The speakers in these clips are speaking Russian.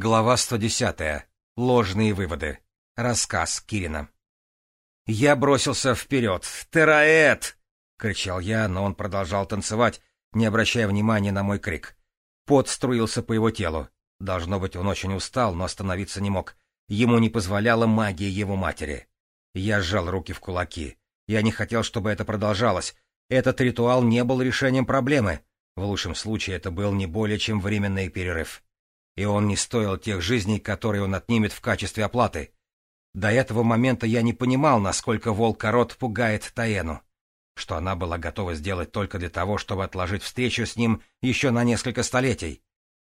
Глава 110. Ложные выводы. Рассказ Кирина. Я бросился вперед. «Тераэт!» — кричал я, но он продолжал танцевать, не обращая внимания на мой крик. Пот струился по его телу. Должно быть, он очень устал, но остановиться не мог. Ему не позволяла магия его матери. Я сжал руки в кулаки. Я не хотел, чтобы это продолжалось. Этот ритуал не был решением проблемы. В лучшем случае это был не более чем временный перерыв и он не стоил тех жизней, которые он отнимет в качестве оплаты. До этого момента я не понимал, насколько волк-корот пугает Таэну, что она была готова сделать только для того, чтобы отложить встречу с ним еще на несколько столетий.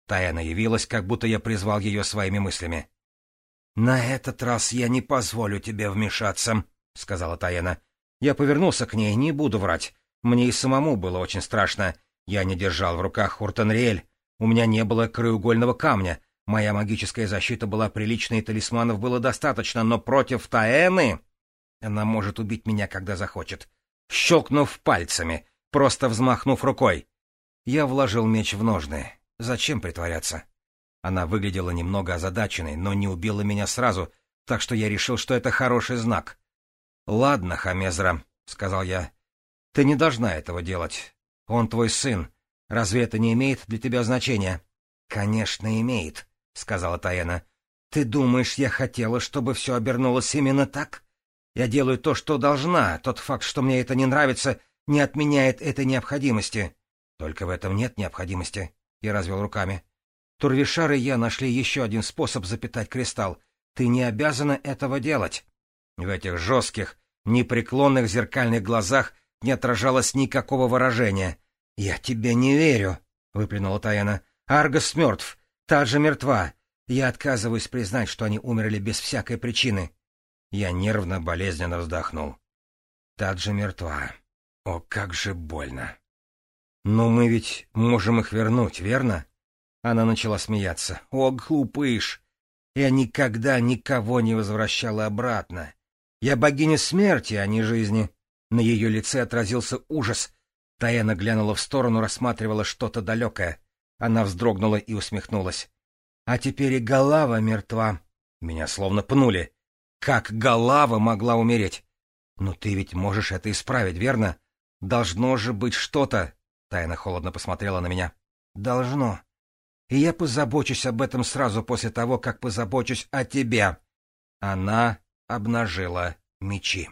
Таэна явилась, как будто я призвал ее своими мыслями. — На этот раз я не позволю тебе вмешаться, — сказала Таэна. Я повернулся к ней, не буду врать. Мне и самому было очень страшно. Я не держал в руках Хуртенриэль, у меня не было краеугольного камня. Моя магическая защита была приличной, талисманов было достаточно, но против Таэны... Она может убить меня, когда захочет. Щелкнув пальцами, просто взмахнув рукой. Я вложил меч в ножны. Зачем притворяться? Она выглядела немного озадаченной, но не убила меня сразу, так что я решил, что это хороший знак. «Ладно, Хамезра», — сказал я, — «ты не должна этого делать. Он твой сын, Разве это не имеет для тебя значения? Конечно, имеет, сказала Таяна. Ты думаешь, я хотела, чтобы все обернулось именно так? Я делаю то, что должна. Тот факт, что мне это не нравится, не отменяет этой необходимости. Только в этом нет необходимости. Я развел руками. Турвишар и я нашли еще один способ запитать кристалл. Ты не обязана этого делать. В этих жестких, непреклонных зеркальных глазах не отражалось никакого выражения — «Я тебе не верю», — выплюнула Таяна. «Аргос мертв. же мертва. Я отказываюсь признать, что они умерли без всякой причины». Я нервно, болезненно вздохнул. Таджа мертва. О, как же больно. «Но мы ведь можем их вернуть, верно?» Она начала смеяться. «О, глупыш! Я никогда никого не возвращала обратно. Я богиня смерти, а не жизни». На ее лице отразился ужас, Таяна глянула в сторону, рассматривала что-то далекое. Она вздрогнула и усмехнулась. «А теперь и голова мертва». Меня словно пнули. «Как голова могла умереть?» Но ты ведь можешь это исправить, верно? Должно же быть что-то!» Таяна холодно посмотрела на меня. «Должно. И я позабочусь об этом сразу после того, как позабочусь о тебе». Она обнажила мечи.